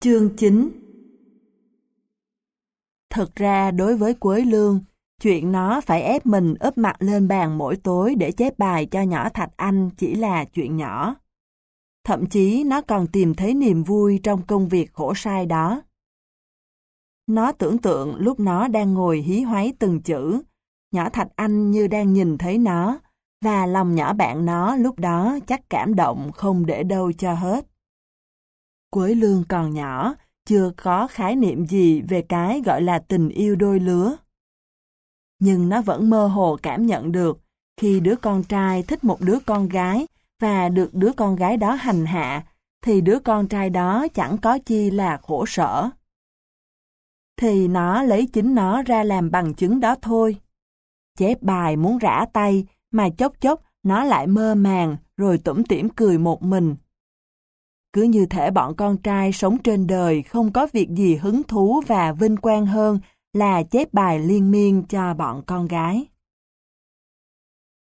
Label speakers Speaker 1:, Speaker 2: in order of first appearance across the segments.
Speaker 1: Chương 9 Thực ra đối với Quế Lương, chuyện nó phải ép mình ướp mặt lên bàn mỗi tối để chép bài cho nhỏ Thạch Anh chỉ là chuyện nhỏ. Thậm chí nó còn tìm thấy niềm vui trong công việc khổ sai đó. Nó tưởng tượng lúc nó đang ngồi hí hoáy từng chữ, nhỏ Thạch Anh như đang nhìn thấy nó, và lòng nhỏ bạn nó lúc đó chắc cảm động không để đâu cho hết. Quế lương còn nhỏ, chưa có khái niệm gì về cái gọi là tình yêu đôi lứa. Nhưng nó vẫn mơ hồ cảm nhận được khi đứa con trai thích một đứa con gái và được đứa con gái đó hành hạ, thì đứa con trai đó chẳng có chi là khổ sở. Thì nó lấy chính nó ra làm bằng chứng đó thôi. Chép bài muốn rã tay, mà chốc chốc nó lại mơ màng rồi tủm tỉm cười một mình. Cứ như thể bọn con trai sống trên đời không có việc gì hứng thú và vinh quang hơn là chép bài liên miên cho bọn con gái.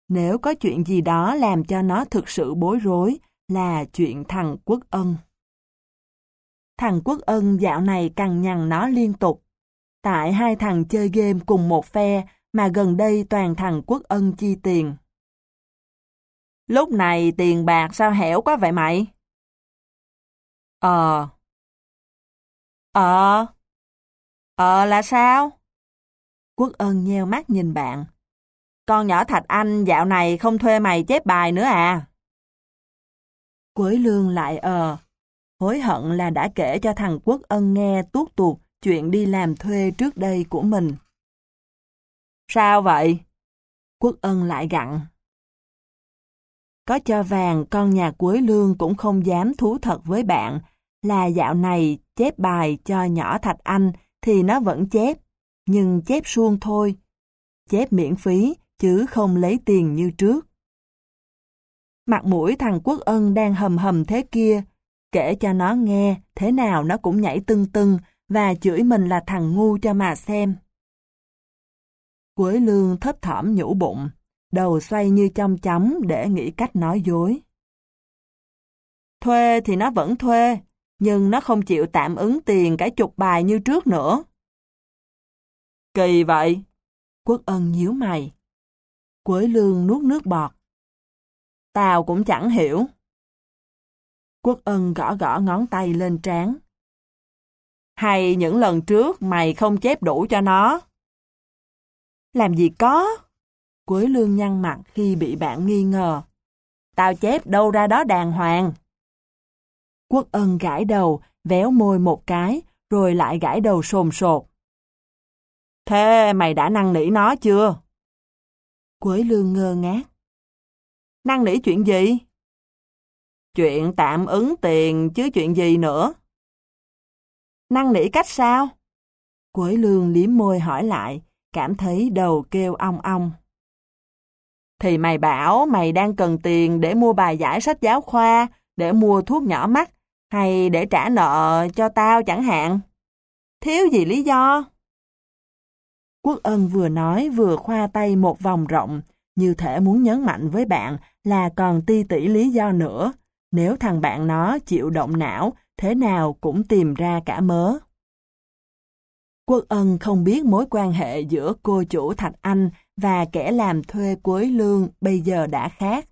Speaker 1: Nếu có chuyện gì đó làm cho nó thực sự bối rối là chuyện thằng Quốc Ân. Thằng Quốc Ân dạo này cằn nhằn nó liên tục. Tại hai thằng chơi game cùng một phe mà gần đây toàn thằng Quốc Ân chi tiền. Lúc này tiền bạc sao hẻo quá vậy mày? Ờ. Ờ. Ờ là sao? Quốc ân nheo mắt nhìn bạn. Con nhỏ Thạch Anh dạo này không thuê mày chép bài nữa à? Quế lương lại ờ. Hối hận là đã kể cho thằng Quốc ân nghe tuốt tuột chuyện đi làm thuê trước đây của mình. Sao vậy? Quốc ân lại gặn. Có cho vàng con nhà cuối Lương cũng không dám thú thật với bạn là dạo này chép bài cho nhỏ Thạch Anh thì nó vẫn chép, nhưng chép suông thôi. Chép miễn phí chứ không lấy tiền như trước. Mặt mũi thằng Quốc Ân đang hầm hầm thế kia, kể cho nó nghe thế nào nó cũng nhảy tưng tưng và chửi mình là thằng ngu cho mà xem. Quế lương thấp thỏm nhũ bụng đầu xoay như trong chấm để nghĩ cách nói dối. Thuê thì nó vẫn thuê, nhưng nó không chịu tạm ứng tiền cái chục bài như trước nữa. Kỳ vậy. Quốc ân nhíu mày. Quế lương nuốt nước bọt. Tao cũng chẳng hiểu. Quốc ân gõ gõ ngón tay lên trán. Hay những lần trước mày không chép đủ cho nó? Làm gì có? Quế lương nhăn mặt khi bị bạn nghi ngờ. Tao chép đâu ra đó đàng hoàng. Quốc ân gãi đầu, véo môi một cái, rồi lại gãi đầu sồn sột. Thế mày đã năn nỉ nó chưa? Quế lương ngơ ngác. Năn nỉ chuyện gì? Chuyện tạm ứng tiền chứ chuyện gì nữa? Năn nỉ cách sao? Quế lương liếm môi hỏi lại, cảm thấy đầu kêu ong ong. Thì mày bảo mày đang cần tiền để mua bài giải sách giáo khoa, để mua thuốc nhỏ mắt, hay để trả nợ cho tao chẳng hạn. Thiếu gì lý do? Quốc ân vừa nói vừa khoa tay một vòng rộng, như thể muốn nhấn mạnh với bạn là còn ti tỷ lý do nữa. Nếu thằng bạn nó chịu động não, thế nào cũng tìm ra cả mớ. Quốc ân không biết mối quan hệ giữa cô chủ Thạch Anh và kẻ làm thuê cuối lương bây giờ đã khác.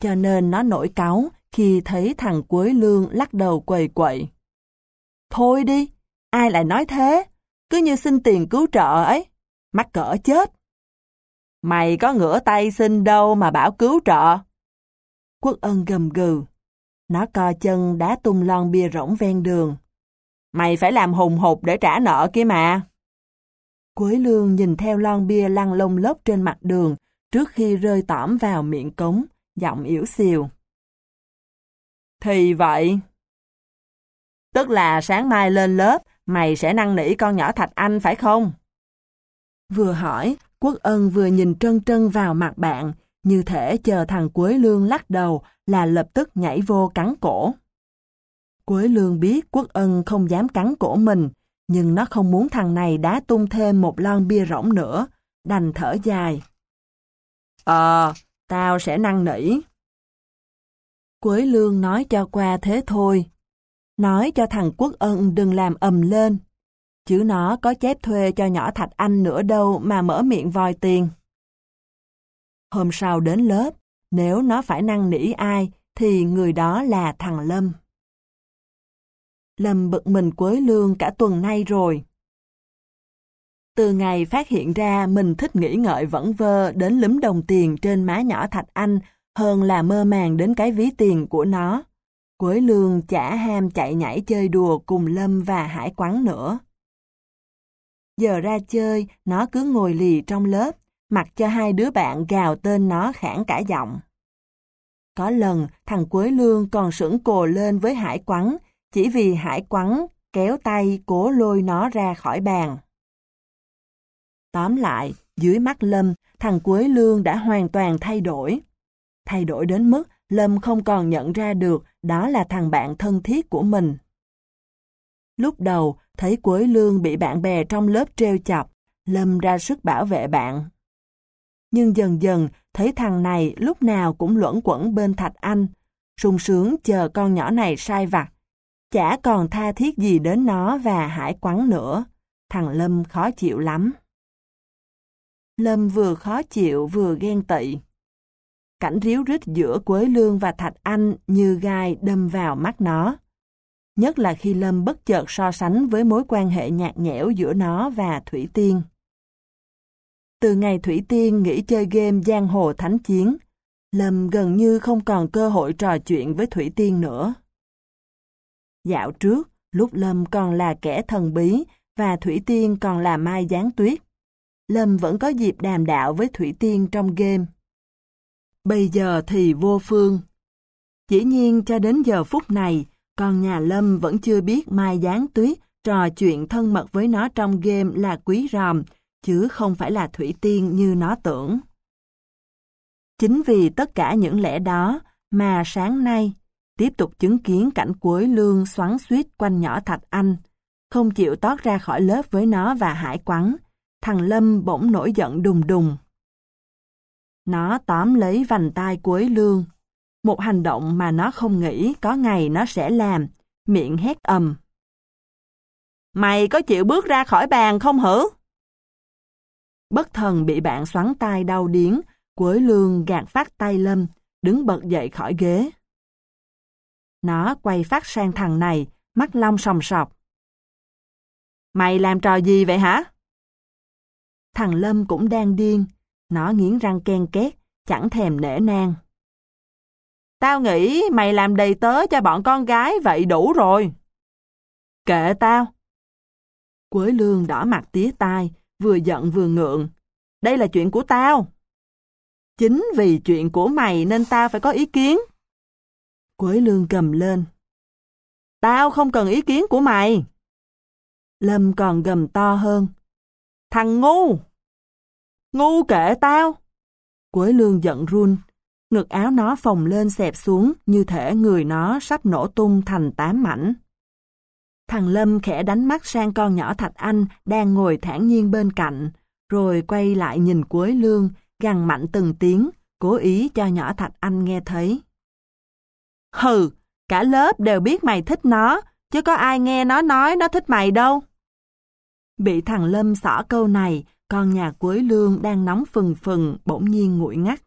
Speaker 1: Cho nên nó nổi cáu khi thấy thằng cuối lương lắc đầu quầy quậy. Thôi đi, ai lại nói thế? Cứ như xin tiền cứu trợ ấy, mắc cỡ chết. Mày có ngửa tay xin đâu mà bảo cứu trợ. Quốc ân gầm gừ. Nó co chân đá tung lon bia rỗng ven đường. Mày phải làm hùng hục để trả nợ kia mà. Quế lương nhìn theo lon bia lăn lông lốc trên mặt đường trước khi rơi tỏm vào miệng cống, giọng yếu xìu. Thì vậy. Tức là sáng mai lên lớp, mày sẽ năn nỉ con nhỏ Thạch Anh phải không? Vừa hỏi, Quốc Ân vừa nhìn trân trân vào mặt bạn, như thể chờ thằng Quế Lương lắc đầu là lập tức nhảy vô cắn cổ. Quế Lương biết Quốc Ân không dám cắn cổ mình, nhưng nó không muốn thằng này đá tung thêm một lon bia rỗng nữa, đành thở dài. Ờ, tao sẽ năn nỉ. Quế Lương nói cho qua thế thôi. nói cho thằng Quốc Ân đừng làm ầm lên. Chứ nó có chép thuê cho nhỏ Thạch Anh nữa đâu mà mở miệng vòi tiền. Hôm sau đến lớp, nếu nó phải năn nỉ ai, thì người đó là thằng Lâm. Lâm bực mình quới lương cả tuần nay rồi. Từ ngày phát hiện ra mình thích nghĩ ngợi vẫn vơ đến lúm đồng tiền trên má nhỏ Thạch Anh hơn là mơ màng đến cái ví tiền của nó. Quới lương chả ham chạy nhảy chơi đùa cùng Lâm và Hải Quắn nữa. Giờ ra chơi, nó cứ ngồi lì trong lớp, mặc cho hai đứa bạn gào tên nó khản cả giọng. Có lần, thằng Quế Lương còn sững cồ lên với Hải Quắn, chỉ vì Hải Quắn kéo tay cố lôi nó ra khỏi bàn. Tóm lại, dưới mắt Lâm, thằng Quế Lương đã hoàn toàn thay đổi. Thay đổi đến mức Lâm không còn nhận ra được đó là thằng bạn thân thiết của mình. Lúc đầu, thấy Quế Lương bị bạn bè trong lớp treo chọc, Lâm ra sức bảo vệ bạn. Nhưng dần dần, thấy thằng này lúc nào cũng luẩn quẩn bên Thạch Anh, sung sướng chờ con nhỏ này sai vặt. Chả còn tha thiết gì đến nó và hải quắn nữa. Thằng Lâm khó chịu lắm. Lâm vừa khó chịu vừa ghen tị. Cảnh ríu rít giữa Quế Lương và Thạch Anh như gai đâm vào mắt nó. Nhất là khi Lâm bất chợt so sánh với mối quan hệ nhạt nhẽo giữa nó và Thủy Tiên. Từ ngày Thủy Tiên nghỉ chơi game Giang Hồ Thánh Chiến, Lâm gần như không còn cơ hội trò chuyện với Thủy Tiên nữa. Dạo trước, lúc Lâm còn là kẻ thần bí và Thủy Tiên còn là Mai Gián Tuyết, Lâm vẫn có dịp đàm đạo với Thủy Tiên trong game. Bây giờ thì vô phương. Chỉ nhiên cho đến giờ phút này, con nhà Lâm vẫn chưa biết Mai Gián Tuyết trò chuyện thân mật với nó trong game là quý ròm, chứ không phải là Thủy Tiên như nó tưởng. Chính vì tất cả những lẽ đó mà sáng nay, tiếp tục chứng kiến cảnh cuối lương xoắn suýt quanh nhỏ Thạch Anh, không chịu tót ra khỏi lớp với nó và hải quắn, thằng Lâm bỗng nổi giận đùng đùng. Nó tóm lấy vành tay cuối lương, một hành động mà nó không nghĩ có ngày nó sẽ làm, miệng hét ầm. Mày có chịu bước ra khỏi bàn không hử? Bất thần bị bạn xoắn tay đau điếng, cuối lương gạt phát tay Lâm, đứng bật dậy khỏi ghế. Nó quay phát sang thằng này, mắt long sòng sọc. Mày làm trò gì vậy hả? Thằng Lâm cũng đang điên, nó nghiến răng ken két, chẳng thèm nể nang. Tao nghĩ mày làm đầy tớ cho bọn con gái vậy đủ rồi. Kệ tao. Quế lương đỏ mặt tía tai, vừa giận vừa ngượng. Đây là chuyện của tao. Chính vì chuyện của mày nên tao phải có ý kiến. Quế lương cầm lên. Tao không cần ý kiến của mày. Lâm còn gầm to hơn. Thằng ngu! Ngu kệ tao! Quế lương giận run. Ngực áo nó phồng lên xẹp xuống như thể người nó sắp nổ tung thành tám mảnh. Thằng Lâm khẽ đánh mắt sang con nhỏ Thạch Anh đang ngồi thản nhiên bên cạnh, rồi quay lại nhìn Quế Lương, gằn mạnh từng tiếng, cố ý cho nhỏ Thạch Anh nghe thấy. Hừ, cả lớp đều biết mày thích nó, chứ có ai nghe nó nói nó thích mày đâu. Bị thằng Lâm xỏ câu này, con nhà Quế Lương đang nóng phừng phừng, bỗng nhiên nguội ngắt.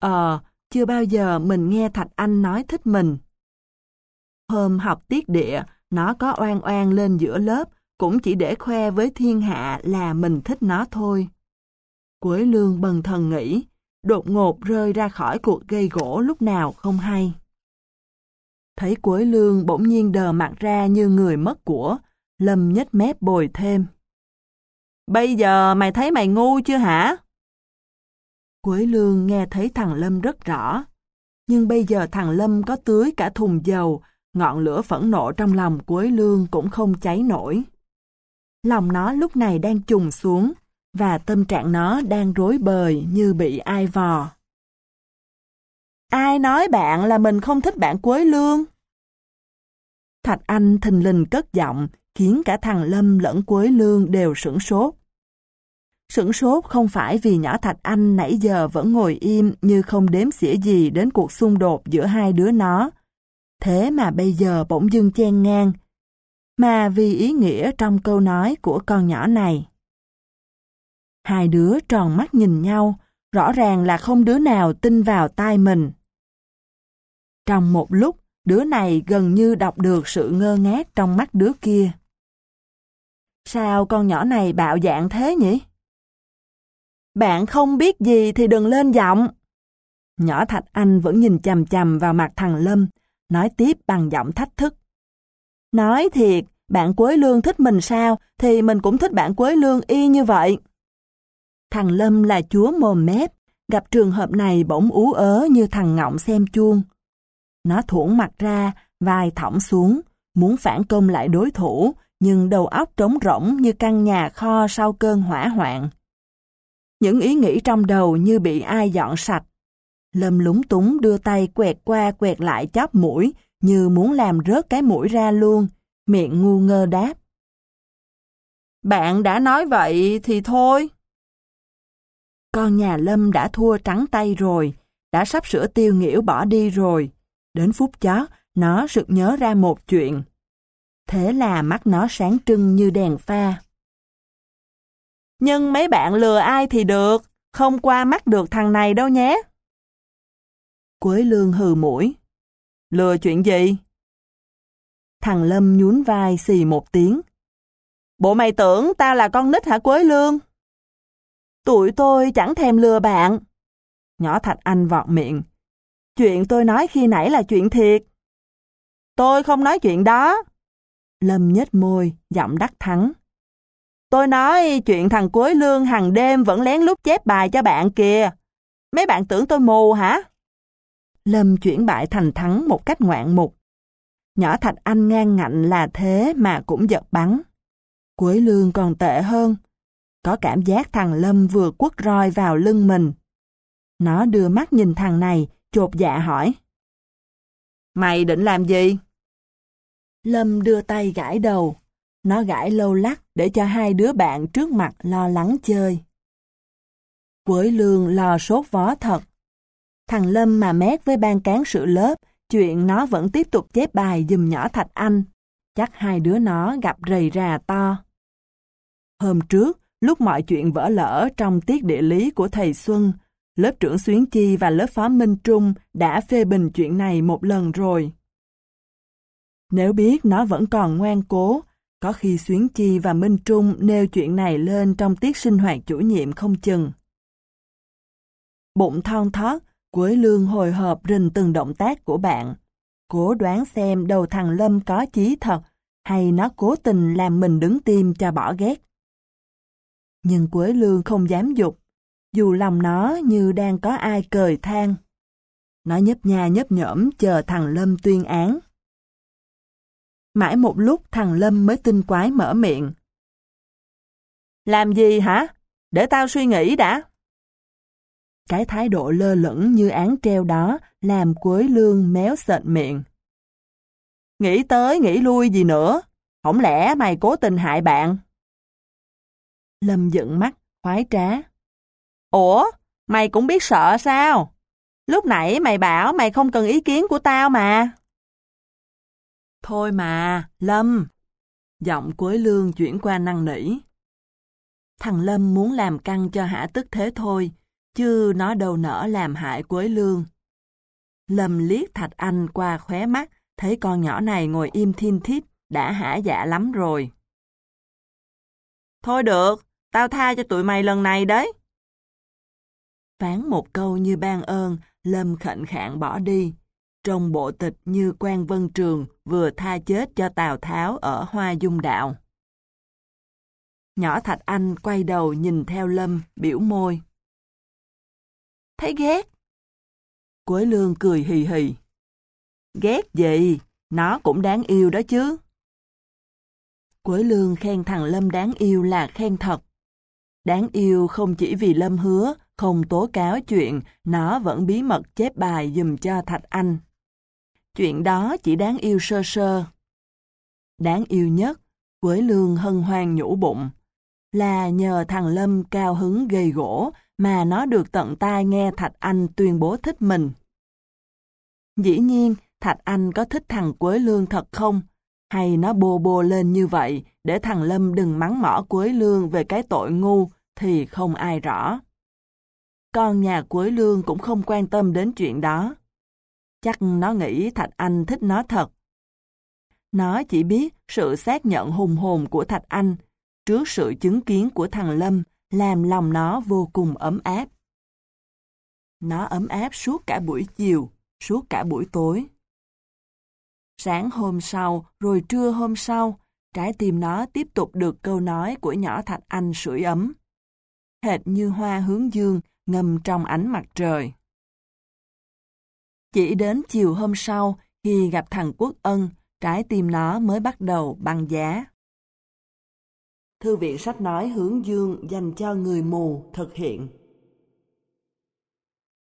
Speaker 1: Ờ, chưa bao giờ mình nghe Thạch Anh nói thích mình. Hôm học tiết địa, nó có oan oan lên giữa lớp, cũng chỉ để khoe với thiên hạ là mình thích nó thôi. Quế lương bần thần nghĩ, đột ngột rơi ra khỏi cuộc gây gỗ lúc nào không hay. Thấy cuối lương bỗng nhiên đờ mặt ra như người mất của, Lâm nhếch mép bồi thêm. Bây giờ mày thấy mày ngu chưa hả? Quế lương nghe thấy thằng Lâm rất rõ. Nhưng bây giờ thằng Lâm có tưới cả thùng dầu, ngọn lửa phẫn nộ trong lòng Quế lương cũng không cháy nổi. Lòng nó lúc này đang trùng xuống, và tâm trạng nó đang rối bời như bị ai vò. Ai nói bạn là mình không thích bạn Quế Lương? Thạch Anh thình lình cất giọng, khiến cả thằng Lâm lẫn Quế Lương đều sửng sốt. Sửng sốt không phải vì nhỏ Thạch Anh nãy giờ vẫn ngồi im như không đếm xỉa gì đến cuộc xung đột giữa hai đứa nó, thế mà bây giờ bỗng dưng chen ngang, mà vì ý nghĩa trong câu nói của con nhỏ này. Hai đứa tròn mắt nhìn nhau, rõ ràng là không đứa nào tin vào tai mình. Trong một lúc, đứa này gần như đọc được sự ngơ ngác trong mắt đứa kia. Sao con nhỏ này bạo dạng thế nhỉ? Bạn không biết gì thì đừng lên giọng. Nhỏ Thạch Anh vẫn nhìn chầm chầm vào mặt thằng Lâm, nói tiếp bằng giọng thách thức. Nói thiệt, bạn Quế Lương thích mình sao, thì mình cũng thích bạn Quế Lương y như vậy. Thằng Lâm là chúa mồm mép, gặp trường hợp này bỗng ú ớ như thằng ngọng xem chuông. Nó thuỗn mặt ra, vai thõng xuống, muốn phản công lại đối thủ, nhưng đầu óc trống rỗng như căn nhà kho sau cơn hỏa hoạn. Những ý nghĩ trong đầu như bị ai dọn sạch. Lâm lúng túng đưa tay quẹt qua quẹt lại chóp mũi, như muốn làm rớt cái mũi ra luôn, miệng ngu ngơ đáp. Bạn đã nói vậy thì thôi. Con nhà Lâm đã thua trắng tay rồi, đã sắp sửa tiêu nghỉu bỏ đi rồi. Đến phút chót, nó sực nhớ ra một chuyện. Thế là mắt nó sáng trưng như đèn pha. Nhưng mấy bạn lừa ai thì được, không qua mắt được thằng này đâu nhé. Quế lương hừ mũi. Lừa chuyện gì? Thằng Lâm nhún vai xì một tiếng. Bộ mày tưởng tao là con nít hả Quế lương? Tụi tôi chẳng thèm lừa bạn. Nhỏ Thạch Anh vọt miệng. Chuyện tôi nói khi nãy là chuyện thiệt. Tôi không nói chuyện đó. Lâm nhếch môi, giọng đắc thắng. Tôi nói chuyện thằng cuối lương hàng đêm vẫn lén lút chép bài cho bạn kìa. Mấy bạn tưởng tôi mù hả? Lâm chuyển bại thành thắng một cách ngoạn mục. Nhỏ Thạch Anh ngang ngạnh là thế mà cũng giật bắn. Cuối lương còn tệ hơn. Có cảm giác thằng Lâm vừa quất roi vào lưng mình. Nó đưa mắt nhìn thằng này, chột dạ hỏi. Mày định làm gì? Lâm đưa tay gãi đầu. Nó gãi lâu lắc để cho hai đứa bạn trước mặt lo lắng chơi. Quới lương lo sốt vó thật. Thằng Lâm mà mét với ban cán sự lớp, chuyện nó vẫn tiếp tục chép bài dùm nhỏ Thạch Anh. Chắc hai đứa nó gặp rầy rà to. Hôm trước, lúc mọi chuyện vỡ lỡ trong tiết địa lý của thầy Xuân, lớp trưởng Xuyến Chi và lớp phó Minh Trung đã phê bình chuyện này một lần rồi. Nếu biết nó vẫn còn ngoan cố, có khi Xuyến Chi và Minh Trung nêu chuyện này lên trong tiết sinh hoạt chủ nhiệm không chừng. Bụng thon thót, Quế Lương hồi hộp rình từng động tác của bạn. Cố đoán xem đầu thằng Lâm có chí thật, hay nó cố tình làm mình đứng tim cho bỏ ghét. Nhưng Quế Lương không dám dục, dù lòng nó như đang có ai cười than. Nó nhấp nha nhấp nhõm chờ thằng Lâm tuyên án. Mãi một lúc thằng Lâm mới tinh quái mở miệng. Làm gì hả? Để tao suy nghĩ đã. Cái thái độ lơ lửng như án treo đó làm Quế Lương méo sệt miệng. Nghĩ tới nghĩ lui gì nữa, không lẽ mày cố tình hại bạn? Lâm dựng mắt, khoái trá. Ủa, mày cũng biết sợ sao? Lúc nãy mày bảo mày không cần ý kiến của tao mà. Thôi mà, Lâm. Giọng cuối lương chuyển qua năng nỉ. Thằng Lâm muốn làm căng cho hả tức thế thôi, chứ nó đâu nỡ làm hại quế lương. Lâm liếc Thạch Anh qua khóe mắt, thấy con nhỏ này ngồi im thiên thít, đã hả dạ lắm rồi. Thôi được, tao tha cho tụi mày lần này đấy. Phán một câu như ban ơn, Lâm khệnh khạng bỏ đi. Trong bộ tịch như quan vân trường vừa tha chết cho Tào Tháo ở Hoa Dung Đạo. Nhỏ Thạch Anh quay đầu nhìn theo Lâm, biểu môi. Thấy ghét. Quế Lương cười hì hì. Ghét gì? Nó cũng đáng yêu đó chứ. Quế Lương khen thằng Lâm đáng yêu là khen thật. Đáng yêu không chỉ vì Lâm hứa, không tố cáo chuyện, nó vẫn bí mật chép bài dùm cho Thạch Anh. Chuyện đó chỉ đáng yêu sơ sơ. Đáng yêu nhất, Quế Lương hân hoan nhũ bụng, là nhờ thằng Lâm cao hứng gây gỗ mà nó được tận tai nghe Thạch Anh tuyên bố thích mình. Dĩ nhiên, Thạch Anh có thích thằng Quế Lương thật không? Hay nó bô bô lên như vậy để thằng Lâm đừng mắng mỏ Quế Lương về cái tội ngu thì không ai rõ. Con nhà cuối Lương cũng không quan tâm đến chuyện đó. Chắc nó nghĩ Thạch Anh thích nó thật. Nó chỉ biết sự xác nhận hùng hồn của Thạch Anh trước sự chứng kiến của thằng Lâm làm lòng nó vô cùng ấm áp. Nó ấm áp suốt cả buổi chiều, suốt cả buổi tối. Sáng hôm sau, rồi trưa hôm sau, trái tim nó tiếp tục được câu nói của nhỏ Thạch Anh sưởi ấm. Hệt như hoa hướng dương ngâm trong ánh mặt trời. Chỉ đến chiều hôm sau, khi gặp thằng Quốc Ân, trái tim nó mới bắt đầu băng giá. Thư viện sách nói hướng dương dành cho người mù thực hiện.